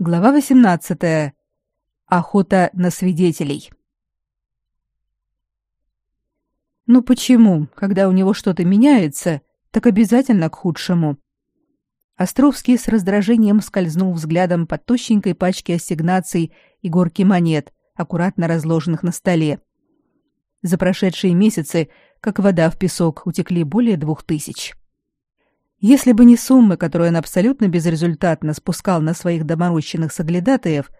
Глава 18. Охота на свидетелей. Ну почему, когда у него что-то меняется, так обязательно к худшему? Островский с раздражением скользнул взглядом по тощенькой пачке ассигнаций и горке монет, аккуратно разложенных на столе. За прошедшие месяцы, как вода в песок, утекли более двух тысяч. Если бы не суммы, которые он абсолютно безрезультатно спускал на своих доморощенных соглядатаев,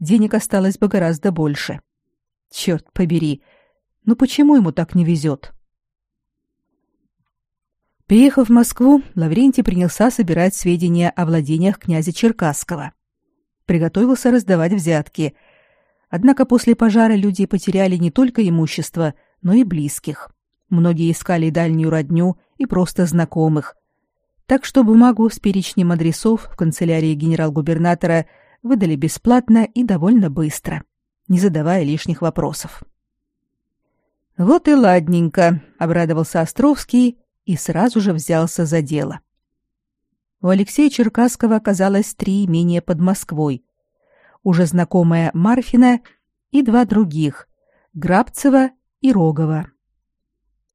денег осталось бы гораздо больше. Черт побери, ну почему ему так не везет? Приехав в Москву, Лаврентий принялся собирать сведения о владениях князя Черкасского. Приготовился раздавать взятки. Однако после пожара люди потеряли не только имущество, но и близких. Многие искали дальнюю родню и просто знакомых, так что бумагу с перечнем адресов в канцелярии генерал-губернатора выдали бесплатно и довольно быстро, не задавая лишних вопросов. Вот и ладненько, обрадовался Островский и сразу же взялся за дело. У Алексея Черкасского оказалось три имения под Москвой. Уже знакомая Марфина и два других – Грабцева и Рогова.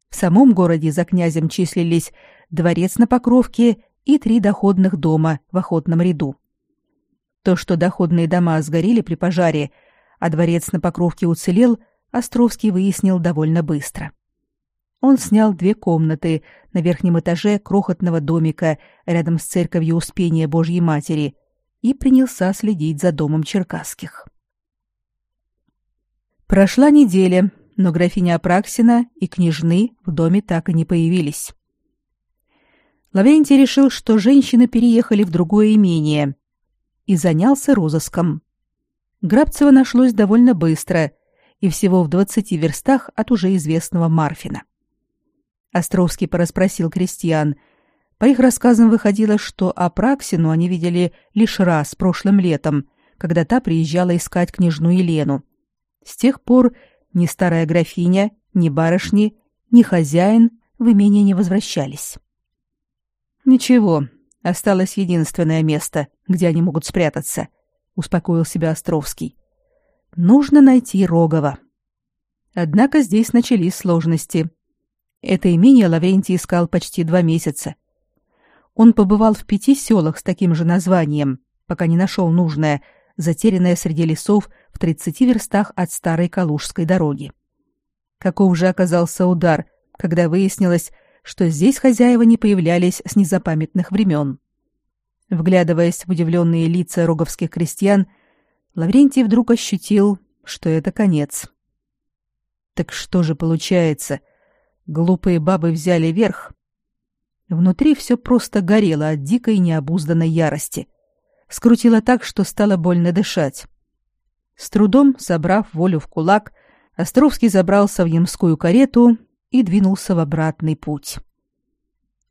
В самом городе за князем числились дворец на Покровке и три доходных дома в охотном ряду. То, что доходные дома сгорели при пожаре, а дворец на Покровке уцелел, Островский выяснил довольно быстро. Он снял две комнаты на верхнем этаже крохотного домика рядом с церковью Успения Божьей Матери и принялся следить за домом Черкасских. Прошла неделя, но графиня Апраксина и княжны в доме так и не появились. Лаврентий решил, что женщины переехали в другое имение и занялся розыском. Грабцева нашлось довольно быстро и всего в двадцати верстах от уже известного Марфина. Островский порасспросил крестьян. По их рассказам выходило, что Апраксину они видели лишь раз прошлым летом, когда та приезжала искать княжну Елену. С тех пор ни старая графиня, ни барышни, ни хозяин в имение не возвращались. Ничего, осталось единственное место, где они могут спрятаться, успокоил себя Островский. Нужно найти Рогова. Однако здесь начались сложности. Это имение Лаврентий искал почти два месяца. Он побывал в пяти селах с таким же названием, пока не нашел нужное, затерянное среди лесов в 30 верстах от старой Калужской дороги. Каков же оказался удар, когда выяснилось, что здесь хозяева не появлялись с незапамятных времен. Вглядываясь в удивленные лица роговских крестьян, Лаврентий вдруг ощутил, что это конец. Так что же получается? Глупые бабы взяли верх. Внутри все просто горело от дикой необузданной ярости. Скрутило так, что стало больно дышать. С трудом, собрав волю в кулак, Островский забрался в ямскую карету и двинулся в обратный путь.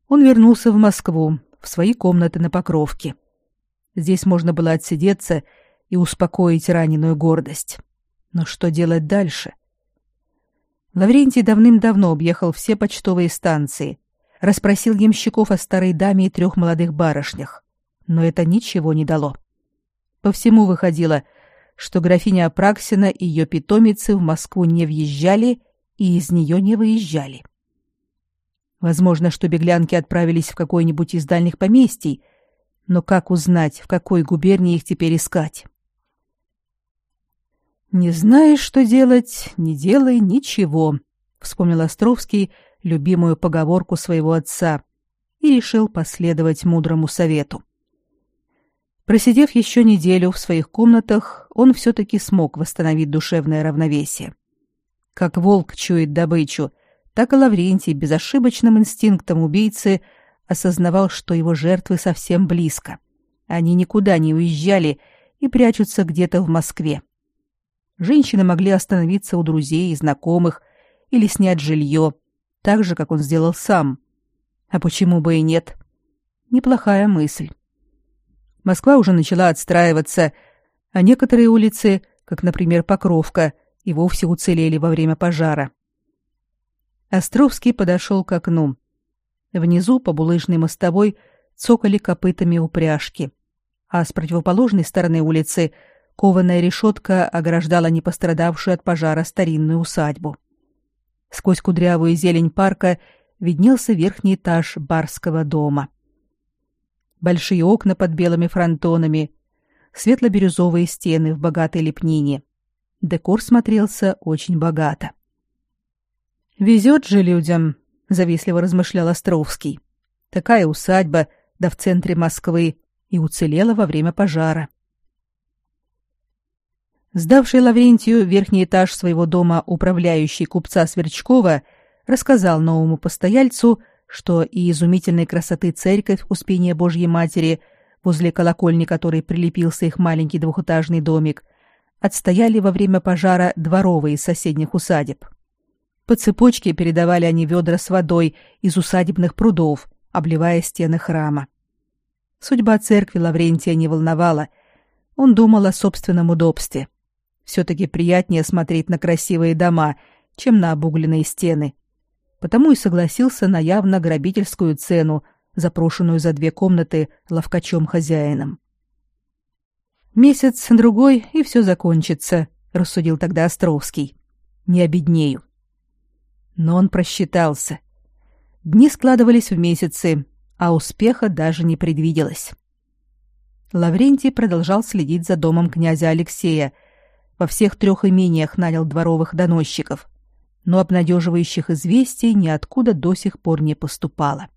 Он вернулся в Москву, в свои комнаты на Покровке. Здесь можно было отсидеться и успокоить раненую гордость. Но что делать дальше? Лаврентий давным-давно объехал все почтовые станции, расспросил ямщиков о старой даме и трех молодых барышнях, но это ничего не дало. По всему выходило — что графиня Апраксина и ее питомицы в Москву не въезжали и из нее не выезжали. Возможно, что беглянки отправились в какой-нибудь из дальних поместий, но как узнать, в какой губернии их теперь искать? Не знаешь, что делать, не делай ничего, вспомнил Островский любимую поговорку своего отца и решил последовать мудрому совету. Просидев еще неделю в своих комнатах, он все-таки смог восстановить душевное равновесие. Как волк чует добычу, так и Лаврентий безошибочным инстинктом убийцы осознавал, что его жертвы совсем близко. Они никуда не уезжали и прячутся где-то в Москве. Женщины могли остановиться у друзей и знакомых или снять жилье, так же, как он сделал сам. А почему бы и нет? Неплохая мысль. Москва уже начала отстраиваться, а некоторые улицы, как, например, Покровка, и вовсе уцелели во время пожара. Островский подошел к окну. Внизу по булыжной мостовой цокали копытами упряжки. а с противоположной стороны улицы кованая решетка ограждала не пострадавшую от пожара старинную усадьбу. Сквозь кудрявую зелень парка виднелся верхний этаж барского дома. Большие окна под белыми фронтонами, светло-бирюзовые стены в богатой лепнине. Декор смотрелся очень богато. «Везет же людям», — завистливо размышлял Островский. «Такая усадьба, да в центре Москвы, и уцелела во время пожара». Сдавший Лаврентию верхний этаж своего дома управляющий купца Сверчкова рассказал новому постояльцу, что и изумительной красоты церковь Успения Божьей Матери, возле колокольни которой прилепился их маленький двухэтажный домик, отстояли во время пожара дворовые из соседних усадеб. По цепочке передавали они ведра с водой из усадебных прудов, обливая стены храма. Судьба церкви Лаврентия не волновала. Он думал о собственном удобстве. Все-таки приятнее смотреть на красивые дома, чем на обугленные стены. Потому и согласился на явно грабительскую цену, запрошенную за две комнаты ловкачом-хозяином. Месяц-другой, и все закончится, рассудил тогда Островский. Не обеднею. Но он просчитался. Дни складывались в месяцы, а успеха даже не предвиделось. Лаврентий продолжал следить за домом князя Алексея. Во всех трех имениях нанял дворовых доносчиков, но обнадеживающих известий ниоткуда до сих пор не поступало.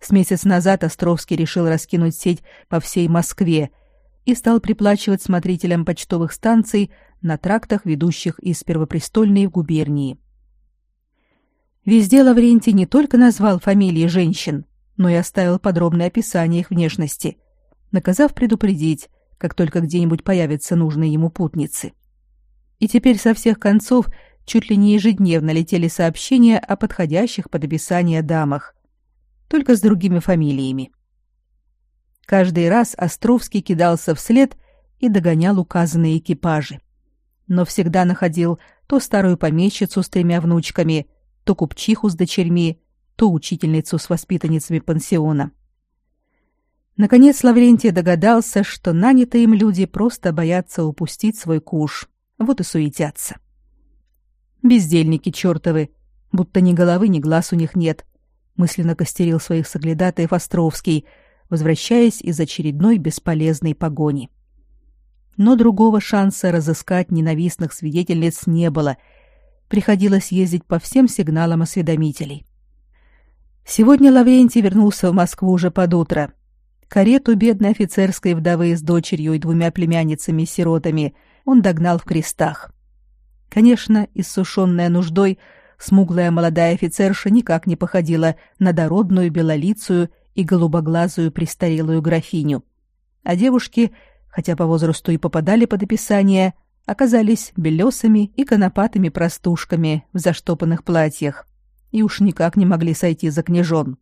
С месяц назад Островский решил раскинуть сеть по всей Москве и стал приплачивать смотрителям почтовых станций на трактах, ведущих из Первопрестольной в губернии. Везде Лаврентий не только назвал фамилии женщин, но и оставил подробное описание их внешности, наказав предупредить, как только где-нибудь появятся нужные ему путницы. И теперь со всех концов чуть ли не ежедневно летели сообщения о подходящих под описание дамах, только с другими фамилиями. Каждый раз Островский кидался вслед и догонял указанные экипажи. Но всегда находил то старую помещицу с тремя внучками, то купчиху с дочерьми, то учительницу с воспитанницами пансиона. Наконец Лаврентий догадался, что нанятые им люди просто боятся упустить свой куш, вот и суетятся. Бездельники чертовы, будто ни головы, ни глаз у них нет, мысленно костерил своих соглядатаев Островский — возвращаясь из очередной бесполезной погони. Но другого шанса разыскать ненавистных свидетельниц не было. Приходилось ездить по всем сигналам осведомителей. Сегодня Лаврентий вернулся в Москву уже под утро. Карету бедной офицерской вдовы с дочерью и двумя племянницами-сиротами он догнал в крестах. Конечно, иссушенная нуждой, смуглая молодая офицерша никак не походила на дородную белолицую и голубоглазую престарелую графиню. А девушки, хотя по возрасту и попадали под описание, оказались белесыми и конопатыми простушками в заштопанных платьях и уж никак не могли сойти за княжон.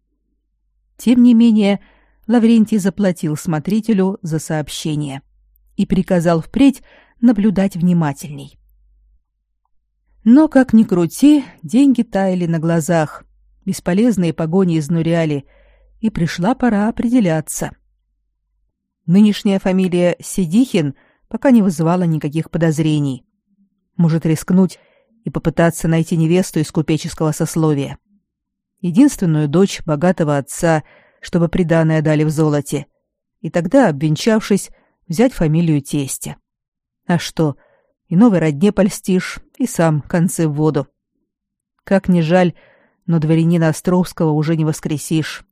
Тем не менее, Лаврентий заплатил смотрителю за сообщение и приказал впредь наблюдать внимательней. Но, как ни крути, деньги таяли на глазах, бесполезные погони изнуряли — и пришла пора определяться. Нынешняя фамилия Сидихин пока не вызывала никаких подозрений. Может рискнуть и попытаться найти невесту из купеческого сословия. Единственную дочь богатого отца, чтобы приданое дали в золоте. И тогда, обвенчавшись, взять фамилию тестя. А что, и новой родне польстишь, и сам концы в воду. Как ни жаль, но дворянина Островского уже не воскресишь.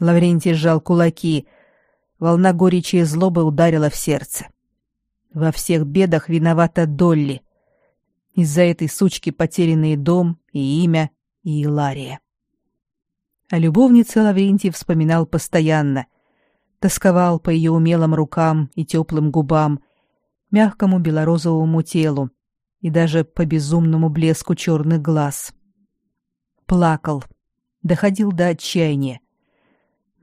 Лаврентий сжал кулаки. Волна горечи и злобы ударила в сердце. Во всех бедах виновата Долли. Из-за этой сучки потерянный дом и имя, и Илария. О любовнице Лаврентий вспоминал постоянно. Тосковал по ее умелым рукам и теплым губам, мягкому белорозовому телу и даже по безумному блеску черных глаз. Плакал, доходил до отчаяния.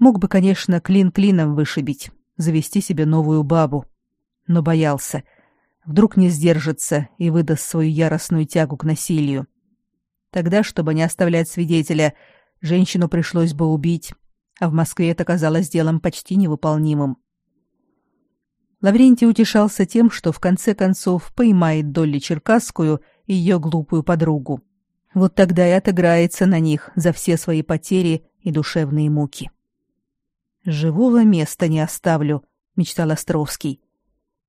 Мог бы, конечно, клин клином вышибить, завести себе новую бабу, но боялся. Вдруг не сдержится и выдаст свою яростную тягу к насилию. Тогда, чтобы не оставлять свидетеля, женщину пришлось бы убить, а в Москве это казалось делом почти невыполнимым. Лаврентий утешался тем, что в конце концов поймает Долли Черкасскую и ее глупую подругу. Вот тогда и отыграется на них за все свои потери и душевные муки. «Живого места не оставлю», — мечтал Островский.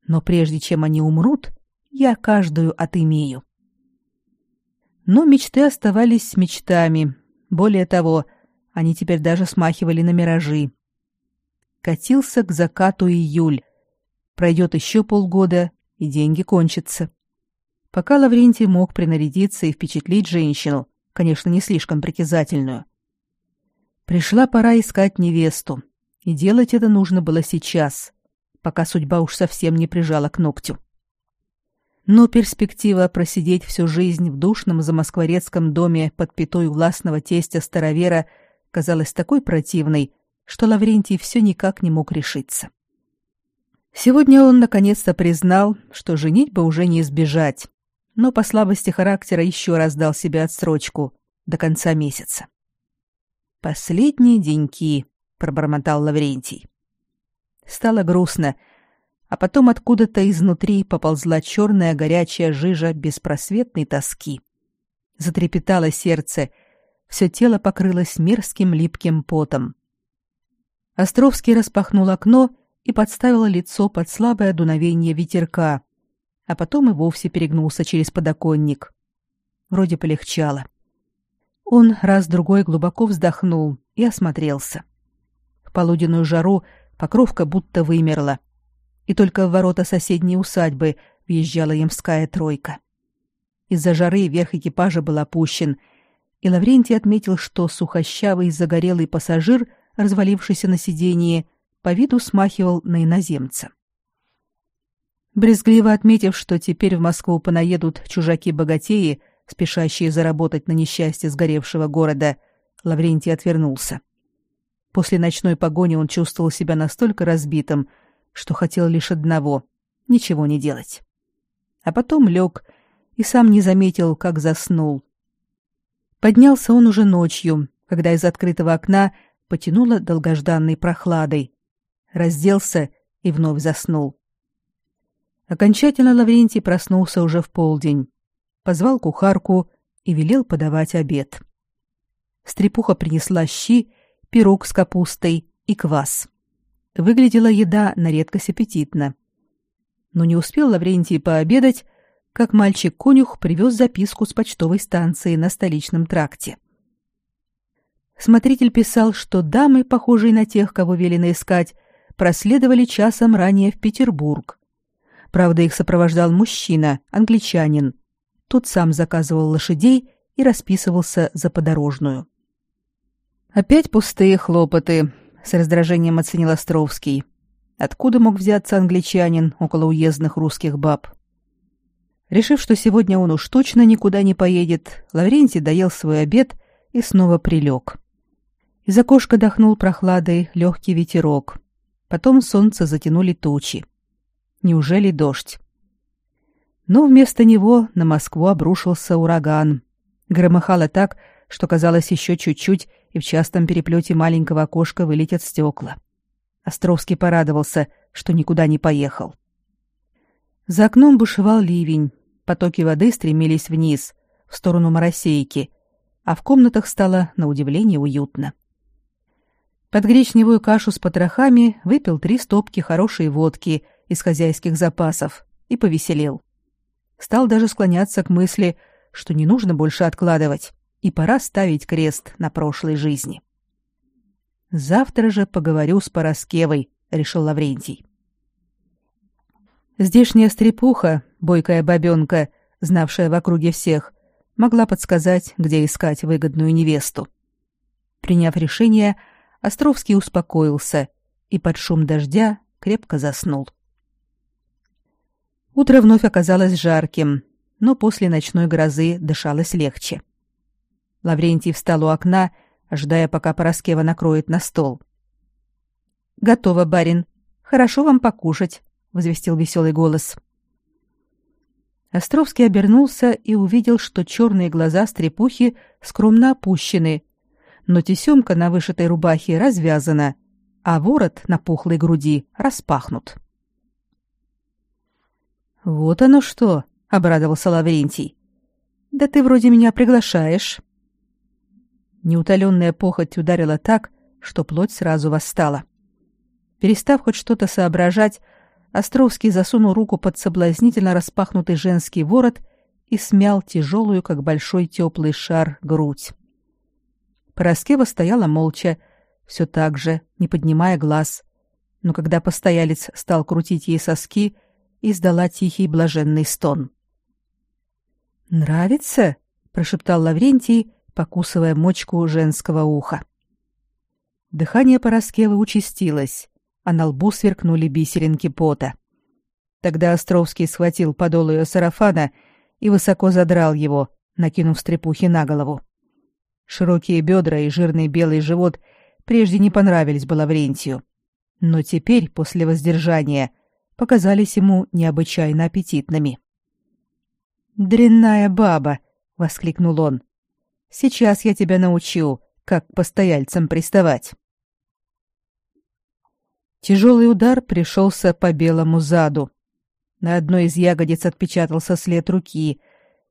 «Но прежде чем они умрут, я каждую отымею». Но мечты оставались мечтами. Более того, они теперь даже смахивали на миражи. Катился к закату июль. Пройдет еще полгода, и деньги кончатся. Пока Лаврентий мог принарядиться и впечатлить женщину, конечно, не слишком притязательную. Пришла пора искать невесту, и делать это нужно было сейчас, пока судьба уж совсем не прижала к ногтю. Но перспектива просидеть всю жизнь в душном замоскворецком доме под пятой властного тестя старовера казалась такой противной, что Лаврентий все никак не мог решиться. Сегодня он наконец-то признал, что женить бы уже не избежать, но по слабости характера еще раз дал себе отсрочку до конца месяца. «Последние деньки», — пробормотал Лаврентий. Стало грустно, а потом откуда-то изнутри поползла черная горячая жижа беспросветной тоски. Затрепетало сердце, все тело покрылось мерзким липким потом. Островский распахнул окно и подставил лицо под слабое дуновение ветерка, а потом и вовсе перегнулся через подоконник. Вроде полегчало. Он раз-другой глубоко вздохнул и осмотрелся. Полуденную жару покровка будто вымерла, и только в ворота соседней усадьбы въезжала ямская тройка. Из-за жары верх экипажа был опущен, и Лаврентий отметил, что сухощавый загорелый пассажир, развалившийся на сиденье, по виду смахивал на иноземца. Брезгливо отметив, что теперь в Москву понаедут чужаки-богатеи, спешащие заработать на несчастье сгоревшего города, Лаврентий отвернулся. После ночной погони он чувствовал себя настолько разбитым, что хотел лишь одного — ничего не делать. А потом лег и сам не заметил, как заснул. Поднялся он уже ночью, когда из открытого окна потянуло долгожданной прохладой. Разделся и вновь заснул. Окончательно Лаврентий проснулся уже в полдень, позвал кухарку и велел подавать обед. Стрепуха принесла щи, пирог с капустой и квас. Выглядела еда на редкость аппетитно. Но не успел Лаврентий пообедать, как мальчик-конюх привез записку с почтовой станции на столичном тракте. Смотритель писал, что дамы, похожие на тех, кого велено искать, проследовали часом ранее в Петербург, Правда, их сопровождал мужчина, англичанин. Тот сам заказывал лошадей и расписывался за подорожную. Опять пустые хлопоты, с раздражением оценил Островский. Откуда мог взяться англичанин около уездных русских баб? Решив, что сегодня он уж точно никуда не поедет, Лаврентий доел свой обед и снова прилег. Из окошка дохнул прохладой легкий ветерок. Потом солнце затянули тучи. Неужели дождь? Но вместо него на Москву обрушился ураган. Громыхало так, что казалось еще чуть-чуть, и в частом переплете маленького окошка вылетят стекла. Островский порадовался, что никуда не поехал. За окном бушевал ливень, потоки воды стремились вниз, в сторону Моросейки, а в комнатах стало, на удивление, уютно. Под гречневую кашу с потрохами выпил три стопки хорошей водки из хозяйских запасов и повеселел. Стал даже склоняться к мысли, что не нужно больше откладывать, и пора ставить крест на прошлой жизни. Завтра же поговорю с Пороскевой, решил Лаврентий. Здешняя стрепуха, бойкая бабенка, знавшая в округе всех, могла подсказать, где искать выгодную невесту. Приняв решение, Островский успокоился и под шум дождя крепко заснул. Утро вновь оказалось жарким, но после ночной грозы дышалось легче. Лаврентий встал у окна, ожидая, пока Пороскева накроет на стол. «Готово, барин. Хорошо вам покушать», — возвестил веселый голос. Островский обернулся и увидел, что черные глаза стрепухи скромно опущены, но тесемка на вышитой рубахе развязана, а ворот на пухлой груди распахнут. Вот оно что, обрадовался Лаврентий. Да ты вроде меня приглашаешь. Неутоленная похоть ударила так, что плоть сразу восстала. Перестав хоть что-то соображать, Островский засунул руку под соблазнительно распахнутый женский ворот и смял тяжелую, как большой теплый шар, грудь. Пороскева стояла молча, все так же, не поднимая глаз, но когда постоялец стал крутить ей соски, издала тихий блаженный стон. «Нравится?» — прошептал Лаврентий, покусывая мочку женского уха. Дыхание Пороскевы участилось, а на лбу сверкнули бисеринки пота. Тогда Островский схватил подол ее сарафана и высоко задрал его, накинув стрепухи на голову. Широкие бедра и жирный белый живот прежде не понравились бы Лаврентию, но теперь, после воздержания, показались ему необычайно аппетитными. «Дрянная баба!» — воскликнул он. «Сейчас я тебя научу, как к постояльцам приставать». Тяжелый удар пришелся по белому заду. На одной из ягодиц отпечатался след руки,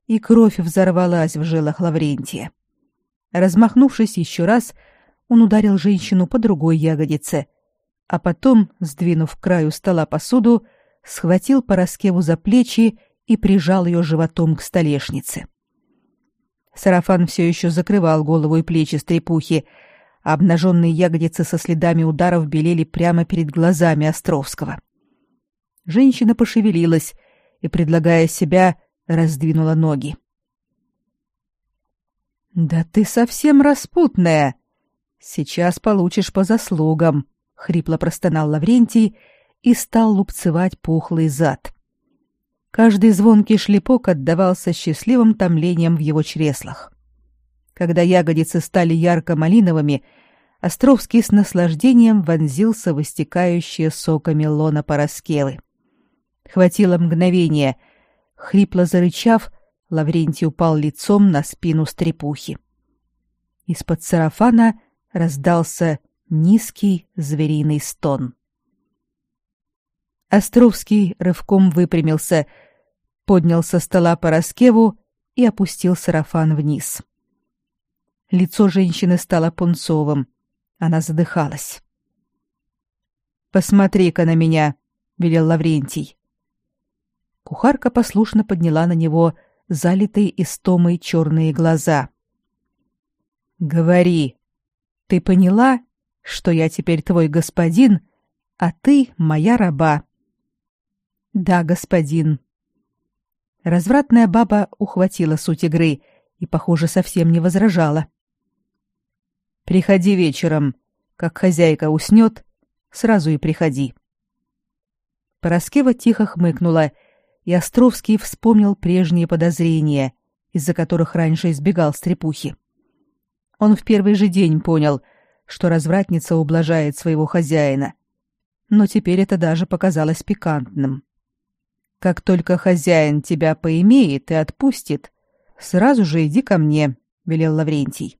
и кровь взорвалась в жилах Лаврентия. Размахнувшись еще раз, он ударил женщину по другой ягодице, а потом, сдвинув к краю стола посуду, схватил Пороскеву за плечи и прижал ее животом к столешнице. Сарафан все еще закрывал голову и плечи стрепухи, а обнаженные ягодицы со следами ударов белели прямо перед глазами Островского. Женщина пошевелилась и, предлагая себя, раздвинула ноги. «Да ты совсем распутная! Сейчас получишь по заслугам!» — хрипло простонал Лаврентий и стал лупцевать пухлый зад. Каждый звонкий шлепок отдавался счастливым томлением в его чреслах. Когда ягодицы стали ярко-малиновыми, Островский с наслаждением вонзился в истекающие соками лона Пороскевы. Хватило мгновения. Хрипло зарычав, Лаврентий упал лицом на спину стрепухи. Из-под сарафана раздался низкий звериный стон. Островский рывком выпрямился, поднял со стола Пороскеву и опустил сарафан вниз. Лицо женщины стало пунцовым. Она задыхалась. «Посмотри-ка на меня», — велел Лаврентий. Кухарка послушно подняла на него залитые истомой черные глаза. «Говори, ты поняла, что я теперь твой господин, а ты моя раба?» «Да, господин». Развратная баба ухватила суть игры и, похоже, совсем не возражала. Приходи вечером. Как хозяйка уснет, сразу и приходи. Пороскева тихо хмыкнула, и Островский вспомнил прежние подозрения, из-за которых раньше избегал стрепухи. Он в первый же день понял, что развратница ублажает своего хозяина. Но теперь это даже показалось пикантным. Как только хозяин тебя поимеет и отпустит, сразу же иди ко мне, велел Лаврентий.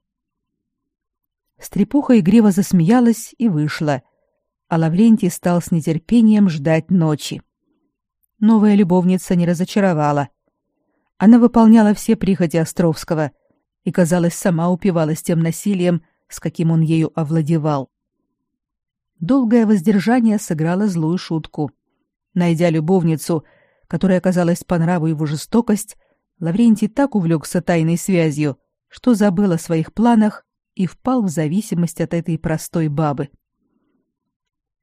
Стрепуха игриво засмеялась и вышла, а Лаврентий стал с нетерпением ждать ночи. Новая любовница не разочаровала. Она выполняла все прихоти Островского и, казалось, сама упивалась тем насилием, с каким он ею овладевал. Долгое воздержание сыграло злую шутку. Найдя любовницу, которая оказалась по нраву его жестокость, Лаврентий так увлекся тайной связью, что забыл о своих планах и впал в зависимость от этой простой бабы.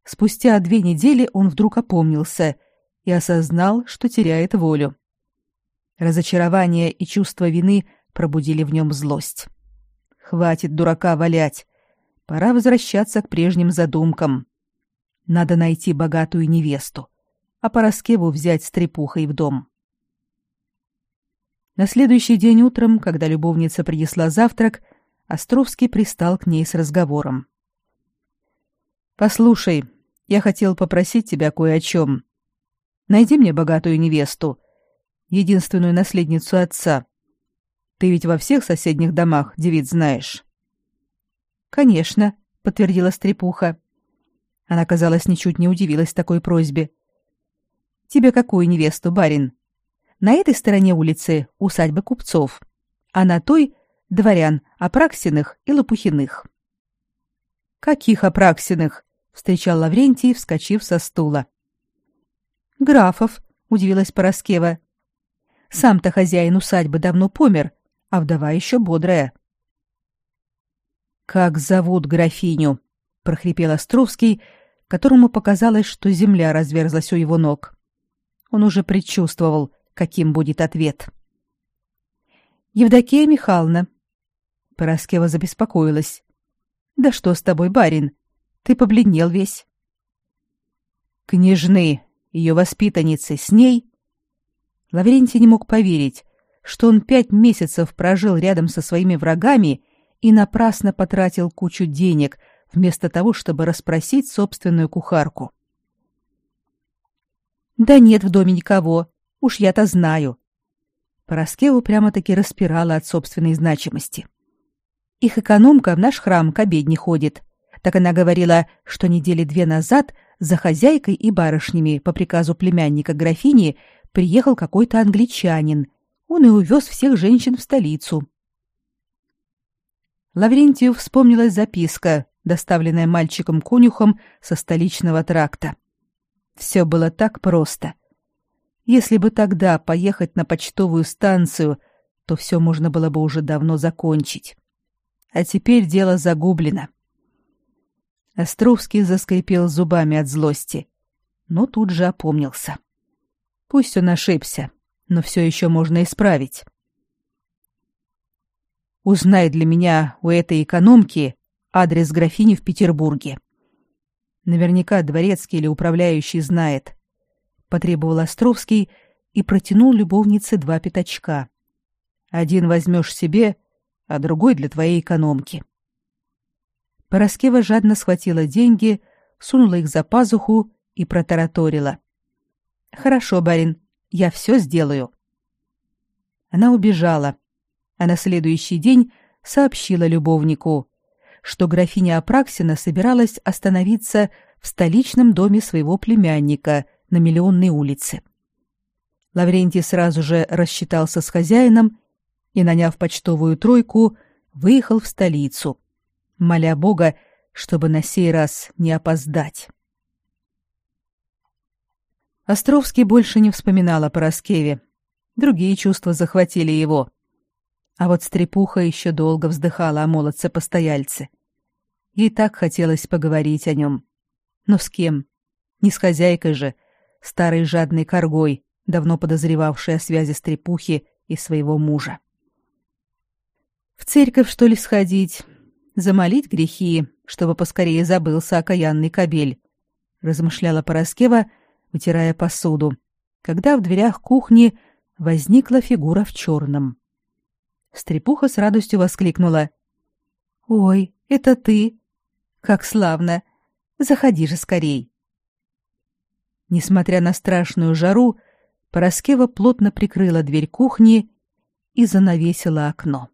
Спустя две недели он вдруг опомнился и осознал, что теряет волю. Разочарование и чувство вины пробудили в нем злость. Хватит дурака валять. Пора возвращаться к прежним задумкам. Надо найти богатую невесту, а Пороскеву взять с трепухой в дом. На следующий день утром, когда любовница принесла завтрак, Островский пристал к ней с разговором. «Послушай, я хотел попросить тебя кое о чем. Найди мне богатую невесту, единственную наследницу отца. Ты ведь во всех соседних домах девиц знаешь». «Конечно», — подтвердила Стрепуха. Она, казалось, ничуть не удивилась такой просьбе. Тебе какую невесту, барин? На этой стороне улицы усадьба купцов, а на той — дворян Апраксиных и Лопухиных. «Каких Апраксиных?» — встречал Лаврентий, вскочив со стула. «Графов», — удивилась Пороскева. «Сам-то хозяин усадьбы давно помер, а вдова еще бодрая». «Как зовут графиню?» — прохрипел Островский, которому показалось, что земля разверзлась у его ног. Он уже предчувствовал, каким будет ответ. «Евдокия Михайловна». Пороскева забеспокоилась. «Да что с тобой, барин? Ты побледнел весь». «Княжны, ее воспитанницы, с ней?» Лаврентий не мог поверить, что он пять месяцев прожил рядом со своими врагами и напрасно потратил кучу денег, вместо того, чтобы расспросить собственную кухарку. «Да нет в доме никого, уж я-то знаю». Пороскеву прямо-таки распирала от собственной значимости. Их экономка в наш храм к обедне ходит. Так она говорила, что недели две назад за хозяйкой и барышнями по приказу племянника графини приехал какой-то англичанин. Он и увез всех женщин в столицу. Лаврентию вспомнилась записка, доставленная мальчиком-конюхом со столичного тракта. Все было так просто. Если бы тогда поехать на почтовую станцию, то все можно было бы уже давно закончить. А теперь дело загублено. Островский заскрипел зубами от злости, но тут же опомнился. Пусть он ошибся, но все еще можно исправить. Узнай для меня у этой экономки адрес графини в Петербурге. Наверняка дворецкий или управляющий знает. Потребовал Островский и протянул любовнице два пятачка. Один возьмешь себе, а другой для твоей экономки. Пороскева жадно схватила деньги, сунула их за пазуху и протараторила. «Хорошо, барин, я все сделаю». Она убежала, а на следующий день сообщила любовнику, что графиня Апраксина собиралась остановиться в столичном доме своего племянника на Миллионной улице. Лаврентий сразу же рассчитался с хозяином и, наняв почтовую тройку, выехал в столицу, моля Бога, чтобы на сей раз не опоздать. Островский больше не вспоминал о Пороскеве. Другие чувства захватили его. А вот стрепуха еще долго вздыхала о молодце-постояльце. Ей так хотелось поговорить о нем. Но с кем? Не с хозяйкой же, старой жадной коргой, давно подозревавшей о связи стрепухи и своего мужа. В церковь, что ли, сходить? Замолить грехи, чтобы поскорее забылся окаянный кобель? Размышляла Пороскева, вытирая посуду, когда в дверях кухни возникла фигура в черном. Стрепуха с радостью воскликнула. «Ой, это ты! Как славно! Заходи же скорей!» Несмотря на страшную жару, Пороскева плотно прикрыла дверь кухни и занавесила окно.